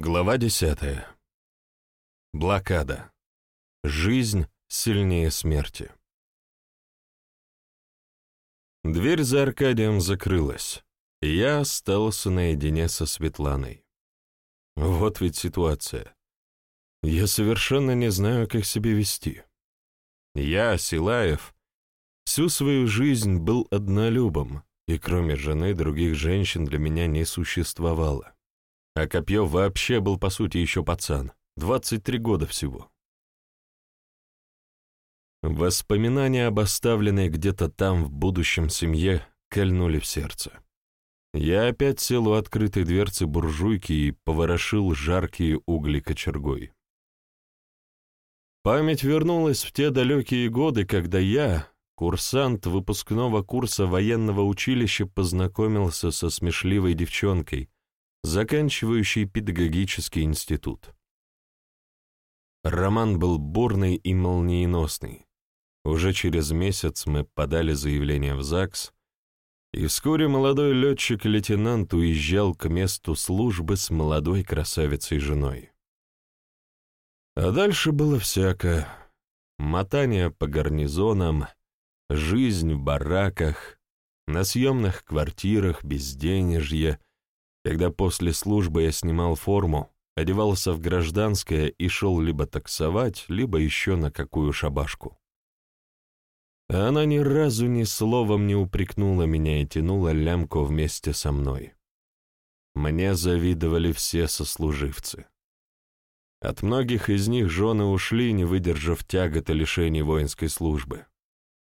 Глава десятая. Блокада. Жизнь сильнее смерти. Дверь за Аркадием закрылась, и я остался наедине со Светланой. Вот ведь ситуация. Я совершенно не знаю, как себя вести. Я, Силаев, всю свою жизнь был однолюбом, и кроме жены других женщин для меня не существовало. А Копье вообще был, по сути, еще пацан. 23 года всего. Воспоминания об оставленной где-то там, в будущем семье, кольнули в сердце. Я опять сел у открытой дверцы буржуйки и поворошил жаркие угли кочергой. Память вернулась в те далекие годы, когда я, курсант выпускного курса военного училища, познакомился со смешливой девчонкой, заканчивающий педагогический институт. Роман был бурный и молниеносный. Уже через месяц мы подали заявление в ЗАГС, и вскоре молодой летчик-лейтенант уезжал к месту службы с молодой красавицей-женой. А дальше было всякое. Мотание по гарнизонам, жизнь в бараках, на съемных квартирах, безденежье — когда после службы я снимал форму, одевался в гражданское и шел либо таксовать, либо еще на какую шабашку. Она ни разу ни словом не упрекнула меня и тянула лямку вместе со мной. Мне завидовали все сослуживцы. От многих из них жены ушли, не выдержав тягот и лишений воинской службы.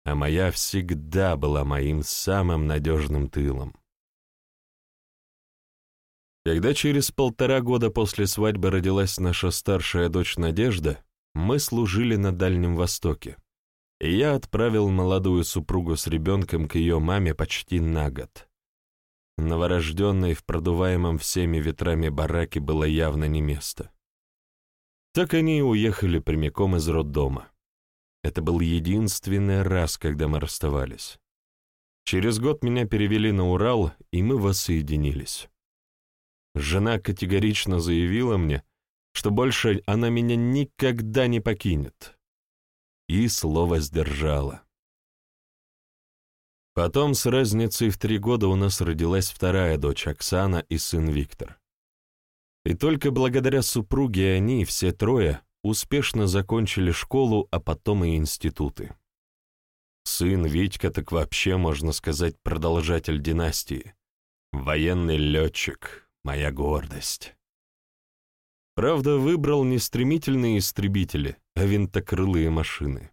А моя всегда была моим самым надежным тылом. Когда через полтора года после свадьбы родилась наша старшая дочь Надежда, мы служили на Дальнем Востоке, и я отправил молодую супругу с ребенком к ее маме почти на год. Новорожденной в продуваемом всеми ветрами бараке было явно не место. Так они и уехали прямиком из роддома. Это был единственный раз, когда мы расставались. Через год меня перевели на Урал, и мы воссоединились. Жена категорично заявила мне, что больше она меня никогда не покинет. И слово сдержала. Потом с разницей в три года у нас родилась вторая дочь Оксана и сын Виктор. И только благодаря супруге они, все трое, успешно закончили школу, а потом и институты. Сын Витька так вообще, можно сказать, продолжатель династии. Военный летчик, моя гордость. Правда, выбрал не стремительные истребители, а винтокрылые машины.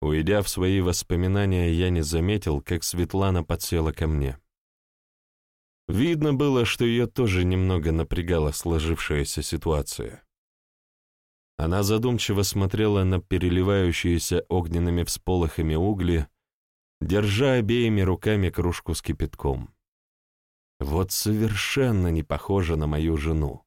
Уйдя в свои воспоминания, я не заметил, как Светлана подсела ко мне. Видно было, что ее тоже немного напрягала сложившаяся ситуация. Она задумчиво смотрела на переливающиеся огненными всполохами угли, держа обеими руками кружку с кипятком. Вот совершенно не похожа на мою жену.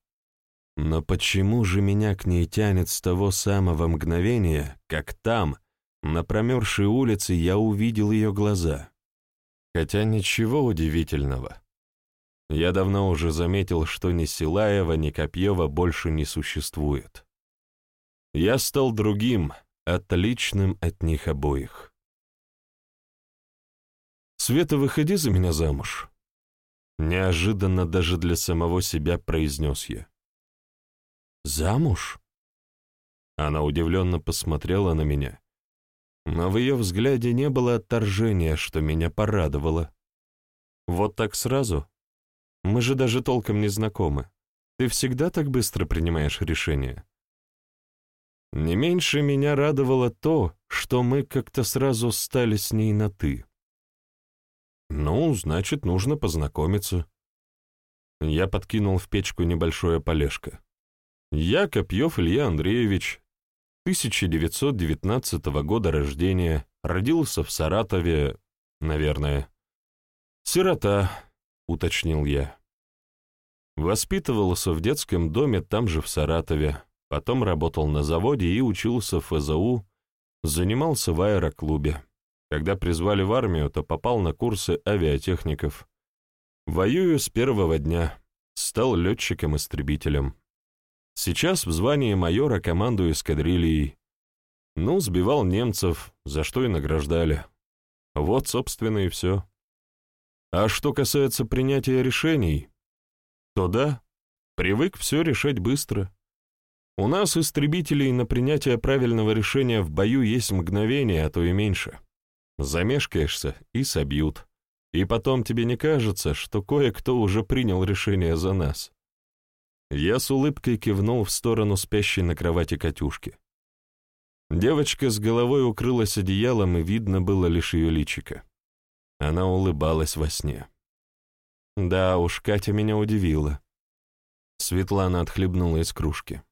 Но почему же меня к ней тянет с того самого мгновения, как там, на промерзшей улице, я увидел ее глаза? Хотя ничего удивительного. Я давно уже заметил, что ни Силаева, ни Копьева больше не существует. Я стал другим, отличным от них обоих. «Света, выходи за меня замуж», Неожиданно даже для самого себя произнес я. «Замуж?» Она удивленно посмотрела на меня, но в ее взгляде не было отторжения, что меня порадовало. «Вот так сразу? Мы же даже толком не знакомы. Ты всегда так быстро принимаешь решения?» Не меньше меня радовало то, что мы как-то сразу стали с ней на «ты». Ну, значит, нужно познакомиться. Я подкинул в печку небольшое полежко. Я Копьев Илья Андреевич, 1919 года рождения, родился в Саратове, наверное. Сирота, уточнил я. Воспитывался в детском доме там же в Саратове, потом работал на заводе и учился в ФЗУ, занимался в аэроклубе. Когда призвали в армию, то попал на курсы авиатехников. Воюю с первого дня. Стал летчиком-истребителем. Сейчас в звании майора командую эскадрильей. Ну, сбивал немцев, за что и награждали. Вот, собственно, и все. А что касается принятия решений, то да, привык все решать быстро. У нас, истребителей, на принятие правильного решения в бою есть мгновение, а то и меньше. Замешкаешься и собьют. И потом тебе не кажется, что кое-кто уже принял решение за нас. Я с улыбкой кивнул в сторону спящей на кровати Катюшки. Девочка с головой укрылась одеялом, и видно было лишь ее личико. Она улыбалась во сне. Да уж, Катя меня удивила. Светлана отхлебнула из кружки.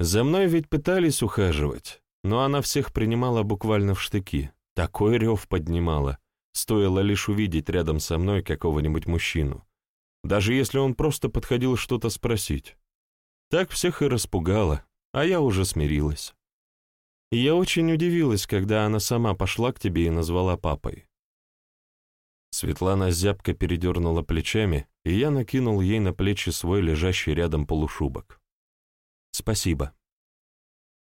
За мной ведь пытались ухаживать, но она всех принимала буквально в штыки. Такой рев поднимала. Стоило лишь увидеть рядом со мной какого-нибудь мужчину. Даже если он просто подходил что-то спросить. Так всех и распугала, а я уже смирилась. И я очень удивилась, когда она сама пошла к тебе и назвала папой. Светлана зябко передернула плечами, и я накинул ей на плечи свой лежащий рядом полушубок. «Спасибо.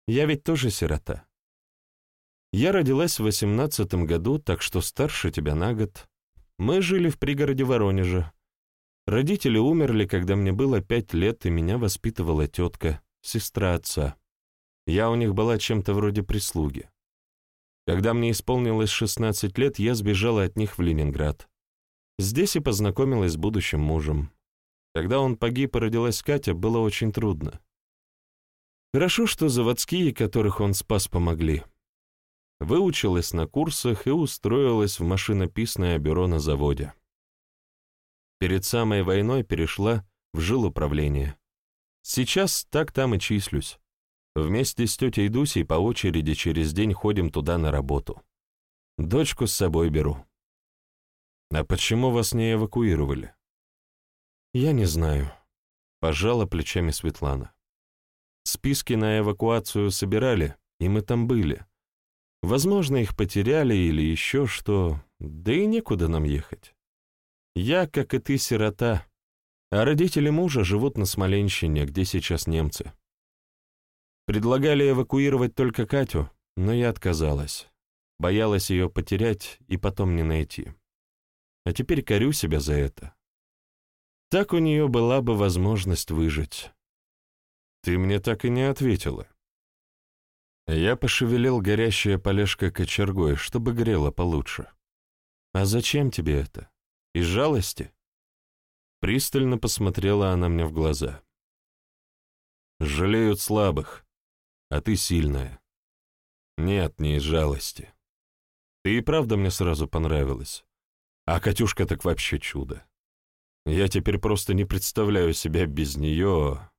Я ведь тоже сирота. Я родилась в восемнадцатом году, так что старше тебя на год. Мы жили в пригороде Воронежа. Родители умерли, когда мне было пять лет, и меня воспитывала тетка, сестра отца. Я у них была чем-то вроде прислуги. Когда мне исполнилось 16 лет, я сбежала от них в Ленинград. Здесь и познакомилась с будущим мужем. Когда он погиб и родилась Катя, было очень трудно. Хорошо, что заводские, которых он спас, помогли выучилась на курсах и устроилась в машинописное бюро на заводе. Перед самой войной перешла в жилуправление. Сейчас так там и числюсь. Вместе с тетей Дусей по очереди через день ходим туда на работу. Дочку с собой беру. А почему вас не эвакуировали? Я не знаю. Пожала плечами Светлана. Списки на эвакуацию собирали, и мы там были. Возможно, их потеряли или еще что, да и некуда нам ехать. Я, как и ты, сирота, а родители мужа живут на Смоленщине, где сейчас немцы. Предлагали эвакуировать только Катю, но я отказалась. Боялась ее потерять и потом не найти. А теперь корю себя за это. Так у нее была бы возможность выжить. Ты мне так и не ответила. Я пошевелил горящее полежко кочергой, чтобы грело получше. «А зачем тебе это? Из жалости?» Пристально посмотрела она мне в глаза. «Жалеют слабых, а ты сильная. Нет, не из жалости. Ты и правда мне сразу понравилась. А Катюшка так вообще чудо. Я теперь просто не представляю себя без нее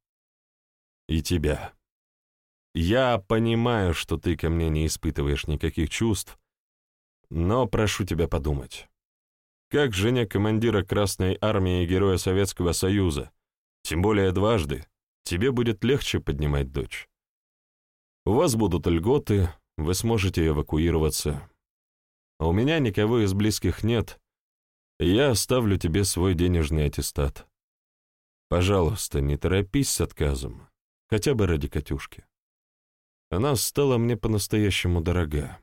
и тебя». Я понимаю, что ты ко мне не испытываешь никаких чувств, но прошу тебя подумать. Как жене командира Красной Армии и Героя Советского Союза, тем более дважды, тебе будет легче поднимать дочь. У вас будут льготы, вы сможете эвакуироваться. А у меня никого из близких нет, я оставлю тебе свой денежный аттестат. Пожалуйста, не торопись с отказом, хотя бы ради Катюшки. Она стала мне по-настоящему дорога.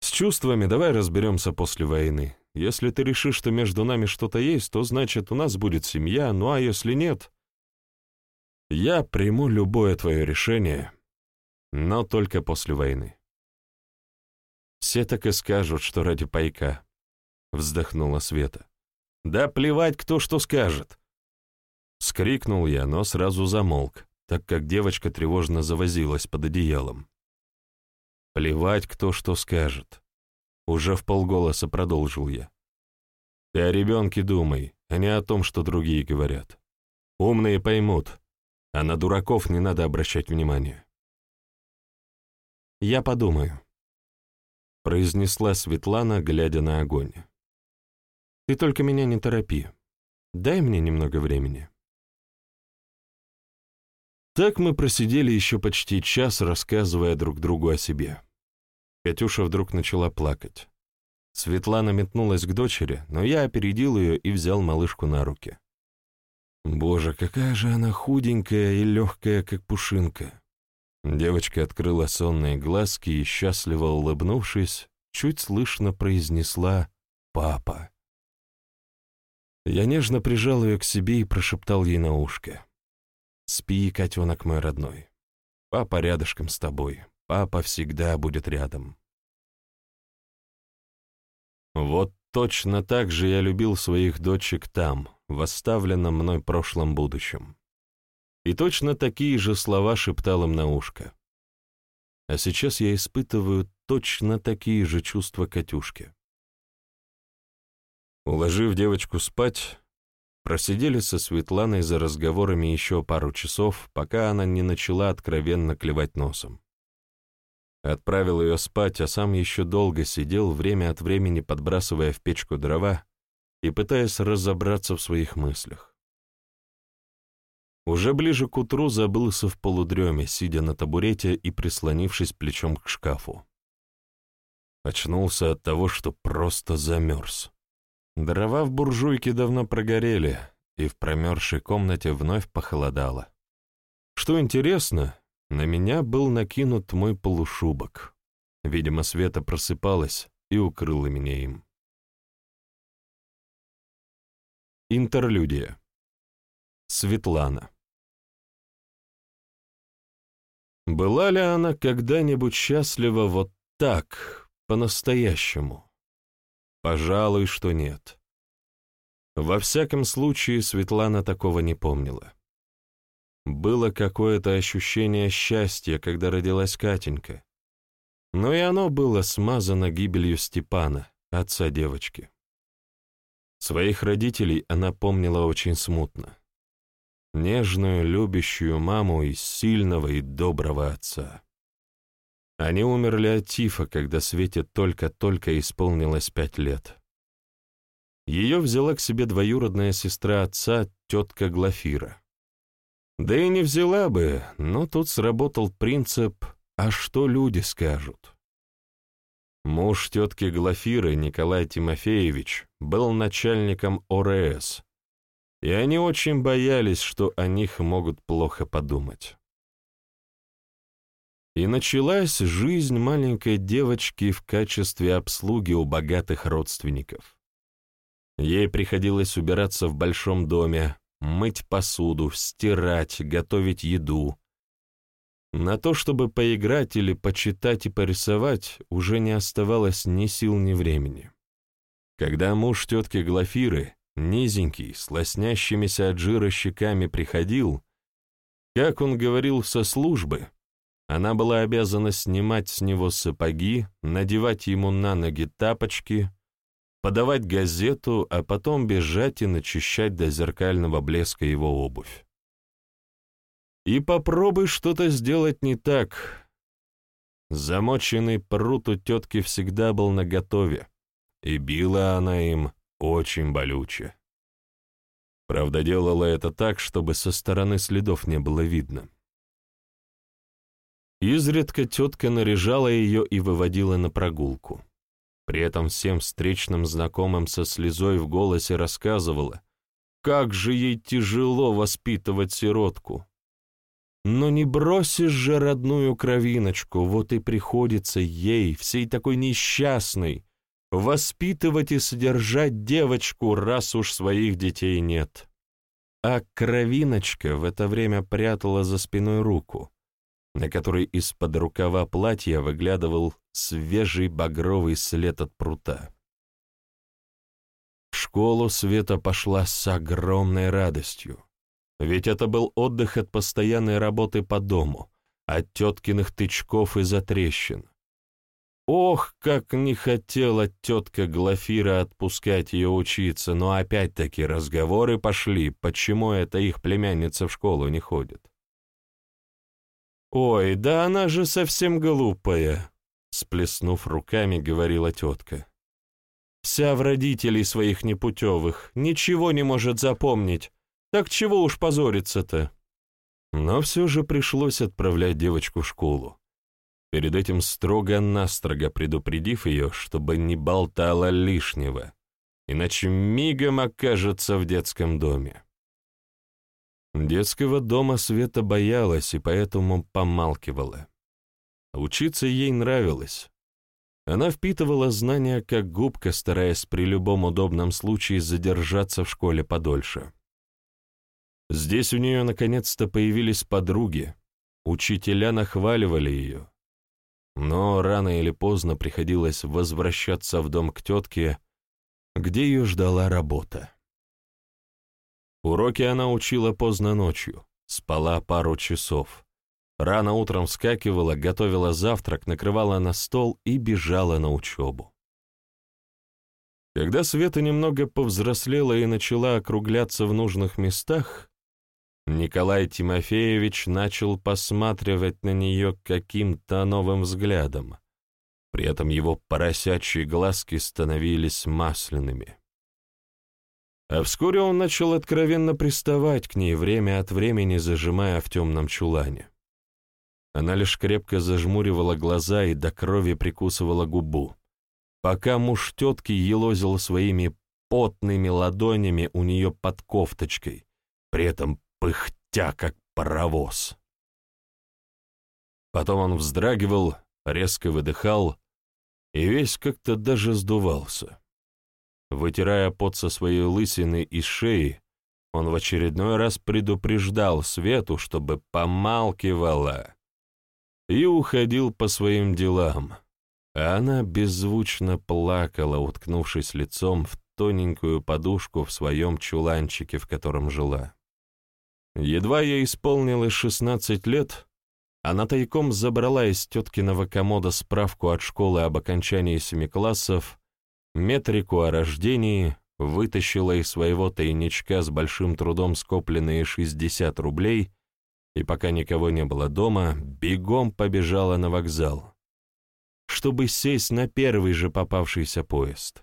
С чувствами давай разберемся после войны. Если ты решишь, что между нами что-то есть, то значит, у нас будет семья, ну а если нет... Я приму любое твое решение, но только после войны. Все так и скажут, что ради пайка, — вздохнула Света. Да плевать, кто что скажет. Скрикнул я, но сразу замолк, так как девочка тревожно завозилась под одеялом. «Плевать, кто что скажет», — уже в полголоса продолжил я. «Ты о ребенке думай, а не о том, что другие говорят. Умные поймут, а на дураков не надо обращать внимания». «Я подумаю», — произнесла Светлана, глядя на огонь. «Ты только меня не торопи. Дай мне немного времени». Так мы просидели еще почти час, рассказывая друг другу о себе. Катюша вдруг начала плакать. Светлана метнулась к дочери, но я опередил ее и взял малышку на руки. Боже, какая же она худенькая и легкая, как пушинка. Девочка открыла сонные глазки и, счастливо улыбнувшись, чуть слышно произнесла «Папа». Я нежно прижал ее к себе и прошептал ей на ушко. «Спи, котенок мой родной. Папа рядышком с тобой. Папа всегда будет рядом». Вот точно так же я любил своих дочек там, в оставленном мной прошлом будущем. И точно такие же слова шептал им на ушко. А сейчас я испытываю точно такие же чувства Катюшки. Уложив девочку спать, просидели со Светланой за разговорами еще пару часов, пока она не начала откровенно клевать носом. Отправил ее спать, а сам еще долго сидел, время от времени подбрасывая в печку дрова и пытаясь разобраться в своих мыслях. Уже ближе к утру забылся в полудреме, сидя на табурете и прислонившись плечом к шкафу. Очнулся от того, что просто замерз. Дрова в буржуйке давно прогорели, и в промерзшей комнате вновь похолодало. Что интересно, на меня был накинут мой полушубок. Видимо, Света просыпалась и укрыла меня им. Интерлюдия. Светлана. Была ли она когда-нибудь счастлива вот так, по-настоящему? Пожалуй, что нет. Во всяком случае, Светлана такого не помнила. Было какое-то ощущение счастья, когда родилась Катенька. Но и оно было смазано гибелью Степана, отца девочки. Своих родителей она помнила очень смутно. Нежную, любящую маму и сильного и доброго отца. Они умерли от тифа, когда Свете только-только исполнилось пять лет. Ее взяла к себе двоюродная сестра отца, тетка Глафира. Да и не взяла бы, но тут сработал принцип «а что люди скажут?». Муж тетки Глафиры, Николай Тимофеевич, был начальником ОРС, и они очень боялись, что о них могут плохо подумать. И началась жизнь маленькой девочки в качестве обслуги у богатых родственников. Ей приходилось убираться в большом доме, мыть посуду, стирать, готовить еду. На то, чтобы поиграть или почитать и порисовать, уже не оставалось ни сил, ни времени. Когда муж тетки Глафиры, низенький, с лоснящимися от жира щеками, приходил, как он говорил со службы, она была обязана снимать с него сапоги, надевать ему на ноги тапочки, подавать газету, а потом бежать и начищать до зеркального блеска его обувь. И попробуй что-то сделать не так. Замоченный пруд у тетки всегда был наготове, и била она им очень болюче. Правда, делала это так, чтобы со стороны следов не было видно. Изредка тетка наряжала ее и выводила на прогулку. При этом всем встречным знакомым со слезой в голосе рассказывала, как же ей тяжело воспитывать сиротку. Но не бросишь же родную кровиночку, вот и приходится ей, всей такой несчастной, воспитывать и содержать девочку, раз уж своих детей нет. А кровиночка в это время прятала за спиной руку, на которой из-под рукава платья выглядывал свежий багровый след от прута. В школу Света пошла с огромной радостью, ведь это был отдых от постоянной работы по дому, от теткиных тычков и затрещин. Ох, как не хотела тетка Глафира отпускать ее учиться, но опять-таки разговоры пошли, почему это их племянница в школу не ходит. «Ой, да она же совсем глупая», — сплеснув руками, говорила тетка. «Вся в родителей своих непутевых, ничего не может запомнить. Так чего уж позориться-то?» Но все же пришлось отправлять девочку в школу. Перед этим строго-настрого предупредив ее, чтобы не болтала лишнего, иначе мигом окажется в детском доме. Детского дома Света боялась и поэтому помалкивала. Учиться ей нравилось. Она впитывала знания как губка, стараясь при любом удобном случае задержаться в школе подольше. Здесь у нее наконец-то появились подруги, учителя нахваливали ее. Но рано или поздно приходилось возвращаться в дом к тетке, где ее ждала работа. Уроки она учила поздно ночью, спала пару часов. Рано утром вскакивала, готовила завтрак, накрывала на стол и бежала на учебу. Когда Света немного повзрослела и начала округляться в нужных местах, Николай Тимофеевич начал посматривать на нее каким-то новым взглядом. При этом его поросячьи глазки становились масляными. А вскоре он начал откровенно приставать к ней, время от времени зажимая в темном чулане. Она лишь крепко зажмуривала глаза и до крови прикусывала губу, пока муж тетки елозил своими потными ладонями у нее под кофточкой, при этом пыхтя, как паровоз. Потом он вздрагивал, резко выдыхал и весь как-то даже сдувался. Вытирая пот со своей лысины и шеи, он в очередной раз предупреждал Свету, чтобы помалкивала, и уходил по своим делам, а она беззвучно плакала, уткнувшись лицом в тоненькую подушку в своем чуланчике, в котором жила. Едва ей исполнилось шестнадцать лет, она тайком забрала из теткиного комода справку от школы об окончании семи классов, метрику о рождении, вытащила из своего тайничка с большим трудом скопленные 60 рублей и, пока никого не было дома, бегом побежала на вокзал, чтобы сесть на первый же попавшийся поезд.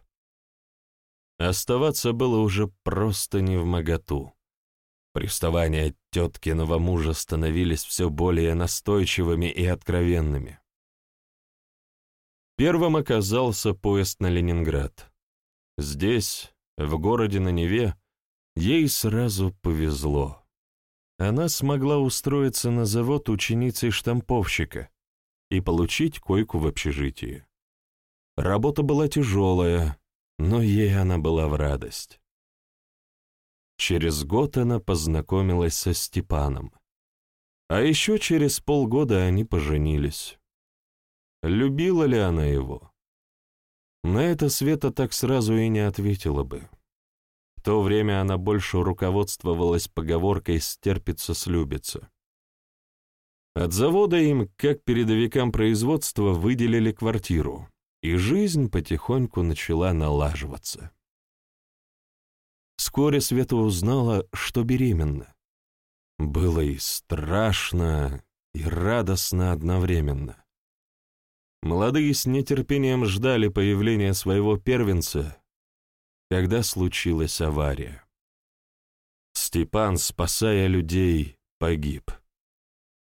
Оставаться было уже просто не в моготу. Приставания теткиного мужа становились все более настойчивыми и откровенными. Первым оказался поезд на Ленинград. Здесь, в городе на Неве, ей сразу повезло. Она смогла устроиться на завод ученицей штамповщика и получить койку в общежитии. Работа была тяжелая, но ей она была в радость. Через год она познакомилась со Степаном. А еще через полгода они поженились. Любила ли она его? На это Света так сразу и не ответила бы. В то время она больше руководствовалась поговоркой «стерпится, слюбится». От завода им, как передовикам производства, выделили квартиру, и жизнь потихоньку начала налаживаться. Вскоре Света узнала, что беременна. Было и страшно, и радостно одновременно. Молодые с нетерпением ждали появления своего первенца, когда случилась авария. Степан, спасая людей, погиб.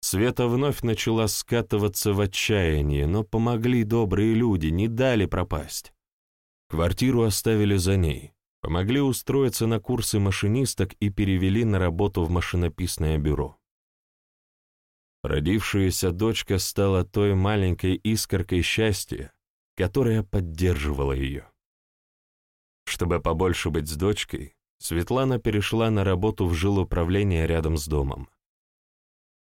Света вновь начала скатываться в отчаяние, но помогли добрые люди, не дали пропасть. Квартиру оставили за ней. Помогли устроиться на курсы машинисток и перевели на работу в машинописное бюро. Родившаяся дочка стала той маленькой искоркой счастья, которая поддерживала ее. Чтобы побольше быть с дочкой, Светлана перешла на работу в жилуправление рядом с домом.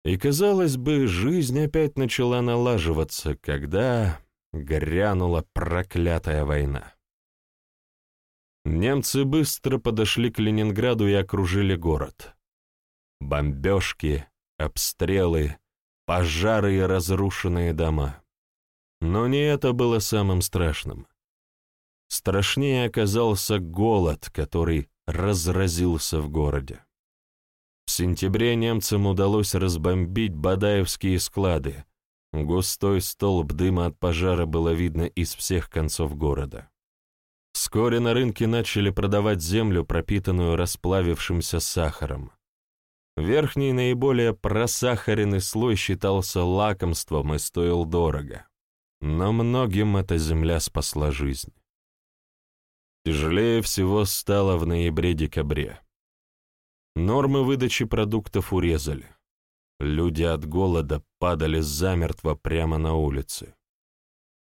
И, казалось бы, жизнь опять начала налаживаться, когда грянула проклятая война. Немцы быстро подошли к Ленинграду и окружили город. Бомбежки, обстрелы, пожары и разрушенные дома. Но не это было самым страшным. Страшнее оказался голод, который разразился в городе. В сентябре немцам удалось разбомбить Бадаевские склады. Густой столб дыма от пожара было видно из всех концов города. Вскоре на рынке начали продавать землю, пропитанную расплавившимся сахаром. Верхний наиболее просахаренный слой считался лакомством и стоил дорого. Но многим эта земля спасла жизнь. Тяжелее всего стало в ноябре-декабре. Нормы выдачи продуктов урезали. Люди от голода падали замертво прямо на улице.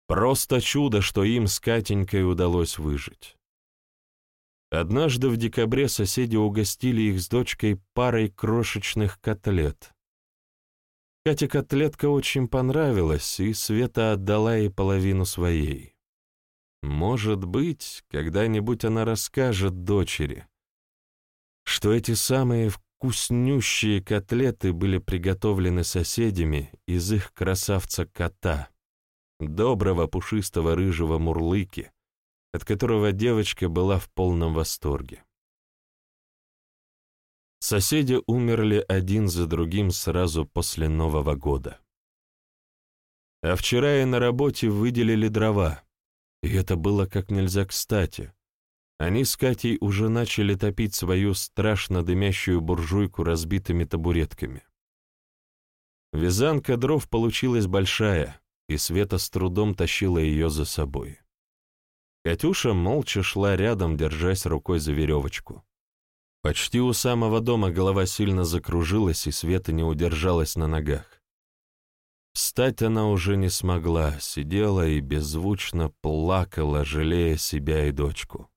Просто чудо, что им с Катенькой удалось выжить. Однажды в декабре соседи угостили их с дочкой парой крошечных котлет. Кате котлетка очень понравилась, и Света отдала ей половину своей. Может быть, когда-нибудь она расскажет дочери, что эти самые вкуснющие котлеты были приготовлены соседями из их красавца-кота доброго пушистого рыжего мурлыки, от которого девочка была в полном восторге. Соседи умерли один за другим сразу после Нового года. А вчера и на работе выделили дрова, и это было как нельзя кстати. Они с Катей уже начали топить свою страшно дымящую буржуйку разбитыми табуретками. Вязанка дров получилась большая, и Света с трудом тащила ее за собой. Катюша молча шла рядом, держась рукой за веревочку. Почти у самого дома голова сильно закружилась, и Света не удержалась на ногах. Встать она уже не смогла, сидела и беззвучно плакала, жалея себя и дочку.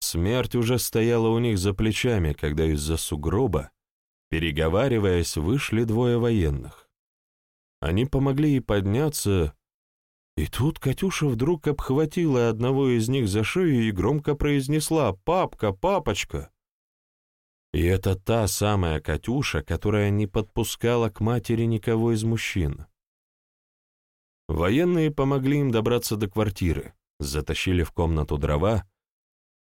Смерть уже стояла у них за плечами, когда из-за сугроба, переговариваясь, вышли двое военных. Они помогли ей подняться, и тут Катюша вдруг обхватила одного из них за шею и громко произнесла «Папка, папочка!». И это та самая Катюша, которая не подпускала к матери никого из мужчин. Военные помогли им добраться до квартиры, затащили в комнату дрова,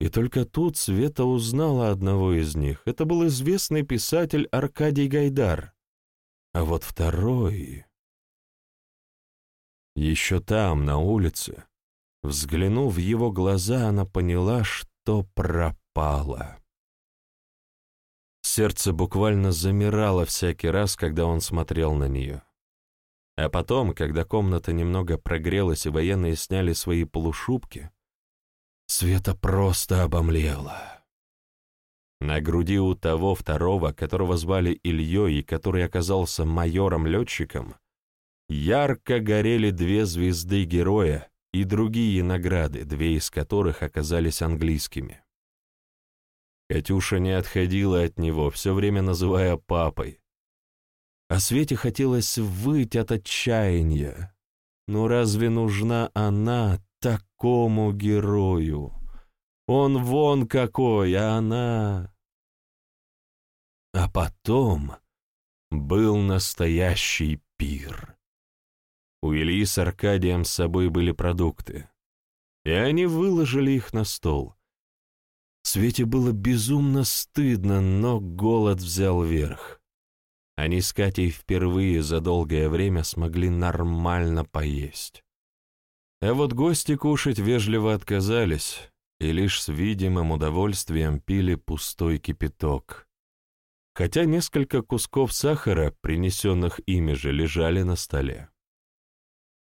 и только тут Света узнала одного из них. Это был известный писатель Аркадий Гайдар. А вот второй... Еще там, на улице, взглянув в его глаза, она поняла, что пропала. Сердце буквально замирало всякий раз, когда он смотрел на нее. А потом, когда комната немного прогрелась и военные сняли свои полушубки, Света просто обомлела. На груди у того второго, которого звали Ильей и который оказался майором-летчиком, Ярко горели две звезды героя и другие награды, две из которых оказались английскими. Катюша не отходила от него, все время называя папой. А Свете хотелось выть от отчаяния. Но разве нужна она такому герою? Он вон какой, а она... А потом был настоящий пир. У Ильи с Аркадием с собой были продукты, и они выложили их на стол. Свете было безумно стыдно, но голод взял верх. Они с Катей впервые за долгое время смогли нормально поесть. А вот гости кушать вежливо отказались и лишь с видимым удовольствием пили пустой кипяток. Хотя несколько кусков сахара, принесенных ими же, лежали на столе.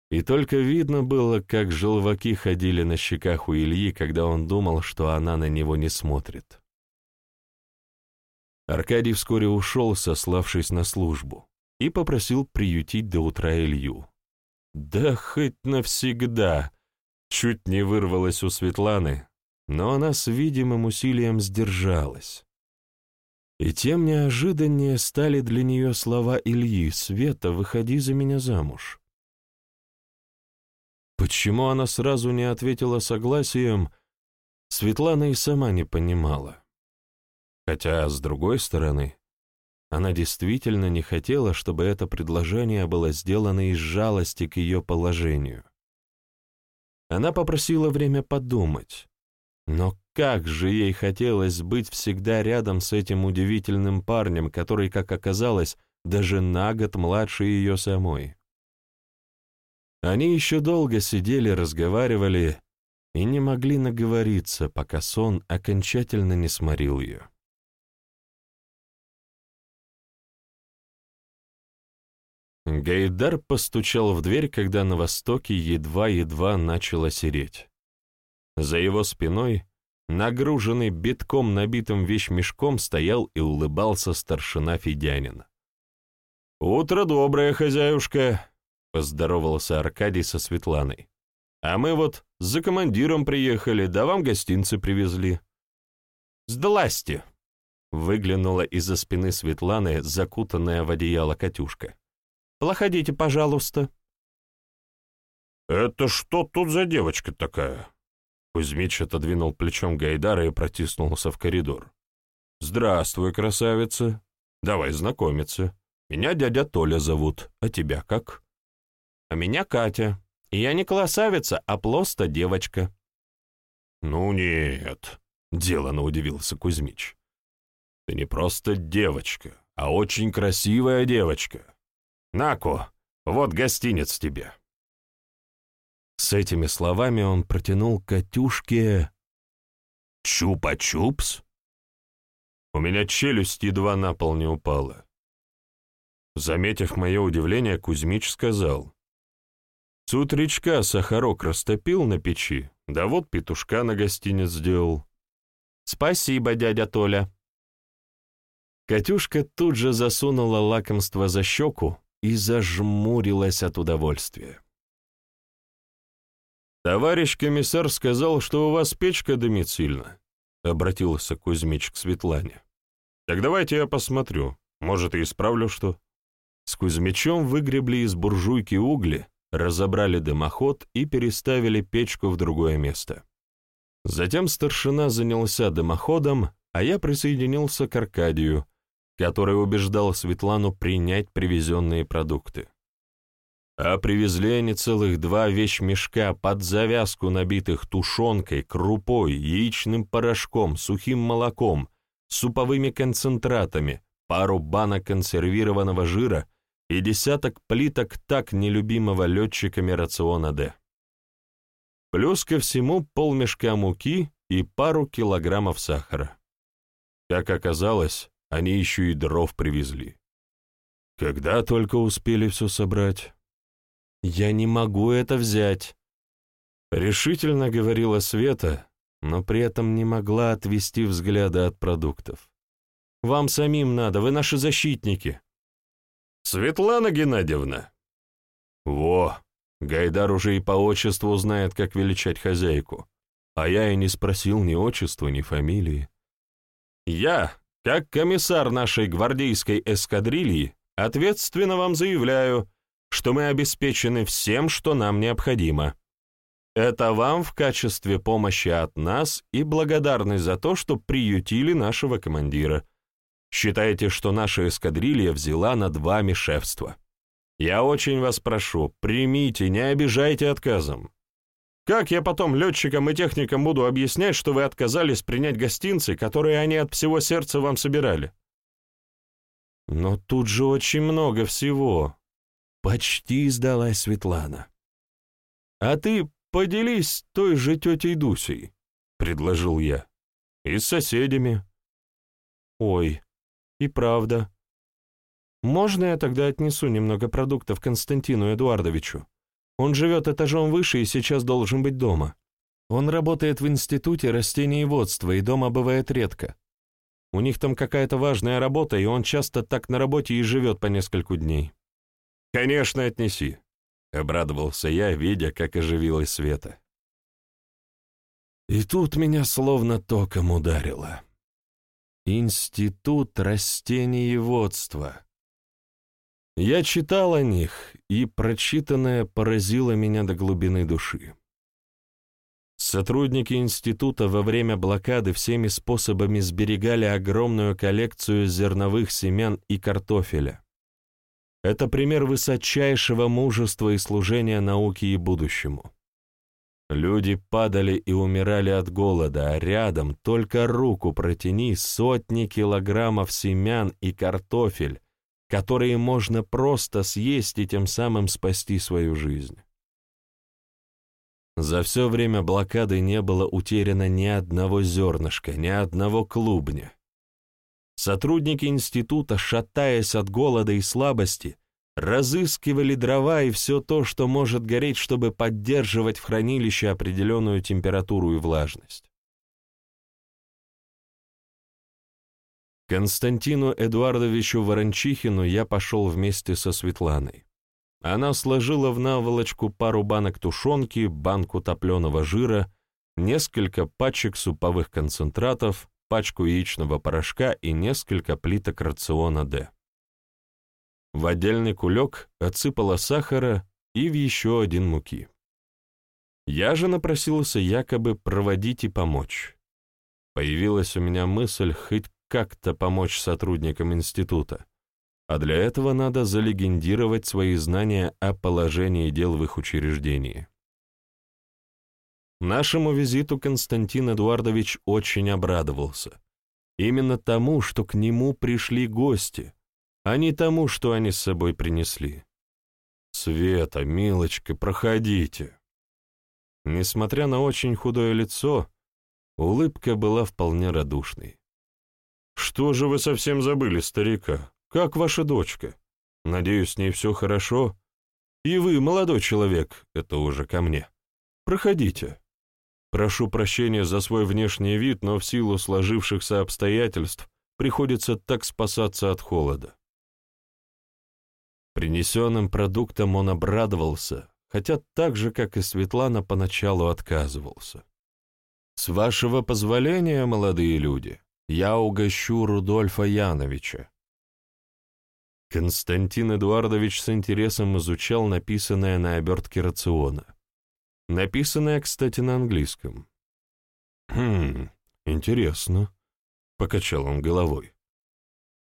И только видно было, как желваки ходили на щеках у Ильи, когда он думал, что она на него не смотрит. Аркадий вскоре ушел, сославшись на службу, и попросил приютить до утра Илью. «Да хоть навсегда!» Чуть не вырвалась у Светланы, но она с видимым усилием сдержалась. И тем неожиданнее стали для нее слова Ильи «Света, выходи за меня замуж». Почему она сразу не ответила согласием, Светлана и сама не понимала. Хотя, с другой стороны, она действительно не хотела, чтобы это предложение было сделано из жалости к ее положению. Она попросила время подумать. Но как же ей хотелось быть всегда рядом с этим удивительным парнем, который, как оказалось, даже на год младше ее самой. Они еще долго сидели, разговаривали и не могли наговориться, пока сон окончательно не сморил ее. Гайдар постучал в дверь, когда на востоке едва-едва начало сереть. За его спиной нагруженный битком набитым вещмешком, стоял и улыбался старшина Федянин. «Утро доброе, хозяюшка!» — поздоровался Аркадий со Светланой. «А мы вот за командиром приехали, да вам гостинцы привезли». «Здрасте!» — выглянула из-за спины Светланы, закутанная в одеяло Катюшка. «Проходите, пожалуйста». «Это что тут за девочка такая?» Кузьмич отодвинул плечом Гайдара и протиснулся в коридор. «Здравствуй, красавица. Давай знакомиться. Меня дядя Толя зовут, а тебя как?» «А меня Катя. И я не красавица, а просто девочка». «Ну нет», — делано удивился Кузьмич. «Ты не просто девочка, а очень красивая девочка. Нако, вот гостинец тебе». С этими словами он протянул Катюшке... «Чупа-чупс?» У меня челюсть едва на пол не упала. Заметив мое удивление, Кузьмич сказал. «С утречка сахарок растопил на печи, да вот петушка на гостиниц сделал». «Спасибо, дядя Толя». Катюшка тут же засунула лакомство за щеку и зажмурилась от удовольствия. «Товарищ комиссар сказал, что у вас печка дымит сильно», — обратился Кузьмич к Светлане. «Так давайте я посмотрю. Может, и исправлю что». С Кузьмичом выгребли из буржуйки угли, разобрали дымоход и переставили печку в другое место. Затем старшина занялся дымоходом, а я присоединился к Аркадию, который убеждал Светлану принять привезенные продукты. А привезли они целых два вещмешка под завязку, набитых тушенкой, крупой, яичным порошком, сухим молоком, суповыми концентратами, пару банок консервированного жира и десяток плиток так нелюбимого летчиками рациона «Д». Плюс ко всему полмешка муки и пару килограммов сахара. Как оказалось, они еще и дров привезли. Когда только успели все собрать? «Я не могу это взять», — решительно говорила Света, но при этом не могла отвести взгляда от продуктов. «Вам самим надо, вы наши защитники». «Светлана Геннадьевна!» «Во, Гайдар уже и по отчеству знает, как величать хозяйку, а я и не спросил ни отчества, ни фамилии. Я, как комиссар нашей гвардейской эскадрильи, ответственно вам заявляю, что мы обеспечены всем, что нам необходимо. Это вам в качестве помощи от нас и благодарность за то, что приютили нашего командира. Считайте, что наша эскадрилья взяла над вами шефство. Я очень вас прошу, примите, не обижайте отказом. Как я потом летчикам и техникам буду объяснять, что вы отказались принять гостинцы, которые они от всего сердца вам собирали? Но тут же очень много всего, Почти сдалась Светлана. «А ты поделись той же тетей Дусей», — предложил я. «И с соседями». «Ой, и правда. Можно я тогда отнесу немного продуктов Константину Эдуардовичу? Он живет этажом выше и сейчас должен быть дома. Он работает в институте растениеводства и дома бывает редко. У них там какая-то важная работа, и он часто так на работе и живет по нескольку дней. «Конечно, отнеси», — обрадовался я, видя, как оживилась Света. И тут меня словно током ударило. Институт растениеводства. Я читал о них, и прочитанное поразило меня до глубины души. Сотрудники института во время блокады всеми способами сберегали огромную коллекцию зерновых семян и картофеля. Это пример высочайшего мужества и служения науке и будущему. Люди падали и умирали от голода, а рядом только руку протяни сотни килограммов семян и картофель, которые можно просто съесть и тем самым спасти свою жизнь. За все время блокады не было утеряно ни одного зернышка, ни одного клубня. Сотрудники института, шатаясь от голода и слабости, разыскивали дрова и все то, что может гореть, чтобы поддерживать в хранилище определенную температуру и влажность. Константину Эдуардовичу Ворончихину я пошел вместе со Светланой. Она сложила в наволочку пару банок тушенки, банку топленого жира, несколько пачек суповых концентратов, пачку яичного порошка и несколько плиток рациона «Д». В отдельный кулек отсыпала сахара и в еще один муки. Я же напросился якобы проводить и помочь. Появилась у меня мысль хоть как-то помочь сотрудникам института, а для этого надо залегендировать свои знания о положении дел в их учреждении. Нашему визиту Константин Эдуардович очень обрадовался. Именно тому, что к нему пришли гости, а не тому, что они с собой принесли. «Света, милочка, проходите». Несмотря на очень худое лицо, улыбка была вполне радушной. «Что же вы совсем забыли, старика? Как ваша дочка? Надеюсь, с ней все хорошо? И вы, молодой человек, это уже ко мне. Проходите. Прошу прощения за свой внешний вид, но в силу сложившихся обстоятельств приходится так спасаться от холода». Принесенным продуктом он обрадовался, хотя так же, как и Светлана, поначалу отказывался. «С вашего позволения, молодые люди, я угощу Рудольфа Яновича». Константин Эдуардович с интересом изучал написанное на обертке рациона. Написанное, кстати, на английском. «Хм, интересно», — покачал он головой.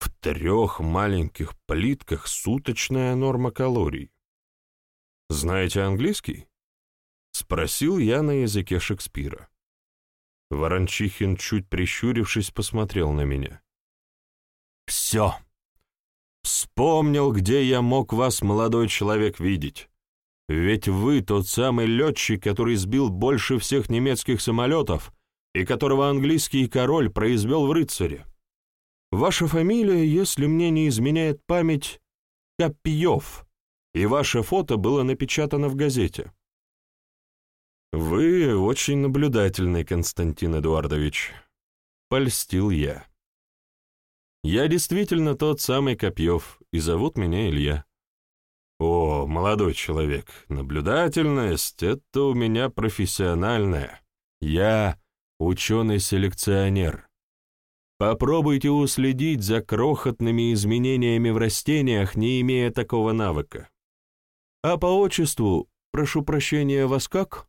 «В трех маленьких плитках суточная норма калорий. «Знаете английский?» — спросил я на языке Шекспира. Ворончихин, чуть прищурившись, посмотрел на меня. «Все. Вспомнил, где я мог вас, молодой человек, видеть. Ведь вы тот самый летчик, который сбил больше всех немецких самолетов и которого английский король произвел в рыцаре. Ваша фамилия, если мне не изменяет память, Копьев и ваше фото было напечатано в газете. «Вы очень наблюдательный, Константин Эдуардович», — польстил я. «Я действительно тот самый Копьев, и зовут меня Илья». «О, молодой человек, наблюдательность — это у меня профессиональная. Я ученый-селекционер. Попробуйте уследить за крохотными изменениями в растениях, не имея такого навыка. А по отчеству, прошу прощения, вас как?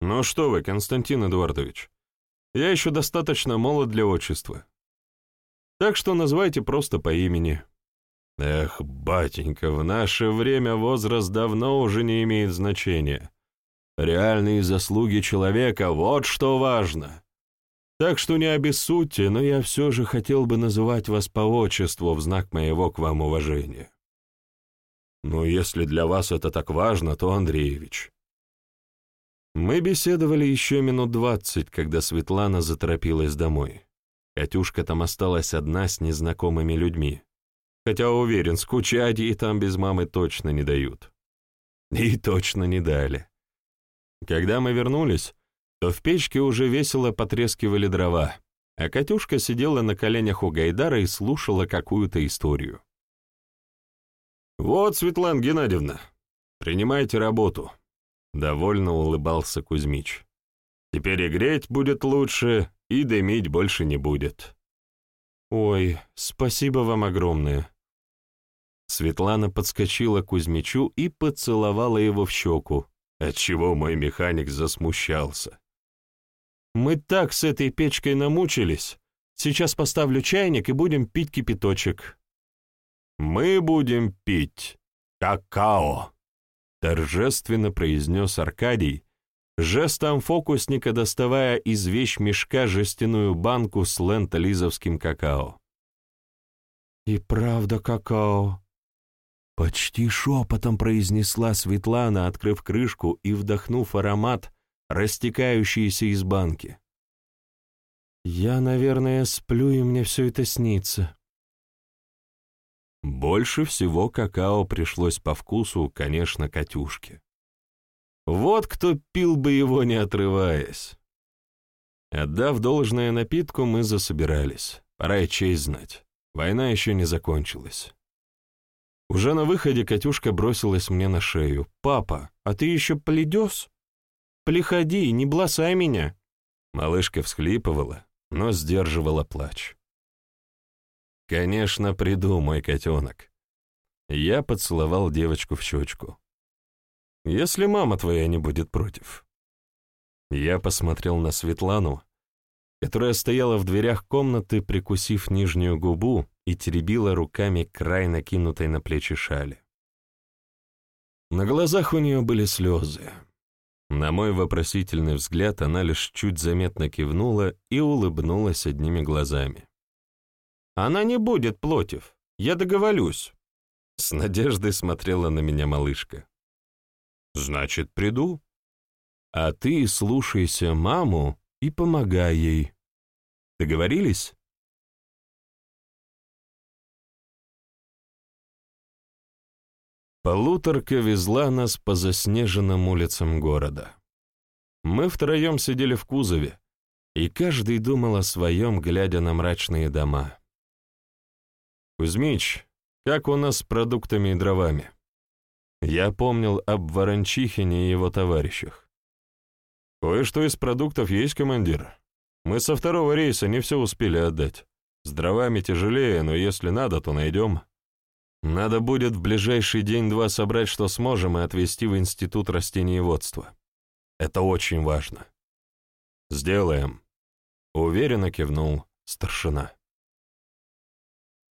Ну что вы, Константин Эдуардович, я еще достаточно молод для отчества. Так что называйте просто по имени. Эх, батенька, в наше время возраст давно уже не имеет значения. Реальные заслуги человека — вот что важно. Так что не обессудьте, но я все же хотел бы называть вас по отчеству в знак моего к вам уважения. Но если для вас это так важно, то Андреевич. Мы беседовали еще минут двадцать, когда Светлана заторопилась домой. Катюшка там осталась одна с незнакомыми людьми. Хотя, уверен, скучать ей там без мамы точно не дают. И точно не дали. Когда мы вернулись, то в печке уже весело потрескивали дрова, а Катюшка сидела на коленях у Гайдара и слушала какую-то историю. «Вот, Светлана Геннадьевна, принимайте работу», — довольно улыбался Кузьмич. «Теперь и греть будет лучше, и дымить больше не будет». «Ой, спасибо вам огромное». Светлана подскочила к Кузьмичу и поцеловала его в щеку, отчего мой механик засмущался. «Мы так с этой печкой намучились. Сейчас поставлю чайник и будем пить кипяточек». «Мы будем пить какао», — торжественно произнес Аркадий, жестом фокусника доставая из вещмешка жестяную банку с лент-лизовским какао. «И правда какао», — почти шепотом произнесла Светлана, открыв крышку и вдохнув аромат, растекающийся из банки. «Я, наверное, сплю, и мне все это снится». Больше всего какао пришлось по вкусу, конечно, Катюшке. Вот кто пил бы его, не отрываясь. Отдав должное напитку, мы засобирались. Пора и честь знать. Война еще не закончилась. Уже на выходе Катюшка бросилась мне на шею. «Папа, а ты еще пледес? Приходи, не бросай меня!» Малышка всхлипывала, но сдерживала плач. «Конечно, приду, мой котенок». Я поцеловал девочку в щечку. «Если мама твоя не будет против». Я посмотрел на Светлану, которая стояла в дверях комнаты, прикусив нижнюю губу и теребила руками край накинутой на плечи шали. На глазах у нее были слезы. На мой вопросительный взгляд она лишь чуть заметно кивнула и улыбнулась одними глазами. «Она не будет плотив, я договорюсь», — с надеждой смотрела на меня малышка. «Значит, приду. А ты слушайся маму и помогай ей. Договорились?» Полуторка везла нас по заснеженным улицам города. Мы втроем сидели в кузове, и каждый думал о своем, глядя на мрачные дома. «Кузьмич, как у нас с продуктами и дровами?» Я помнил об Ворончихине и его товарищах. «Кое-что из продуктов есть, командир. Мы со второго рейса не все успели отдать. С дровами тяжелее, но если надо, то найдем». Надо будет в ближайший день-два собрать, что сможем, и отвезти в Институт растениеводства. Это очень важно. Сделаем. Уверенно кивнул старшина.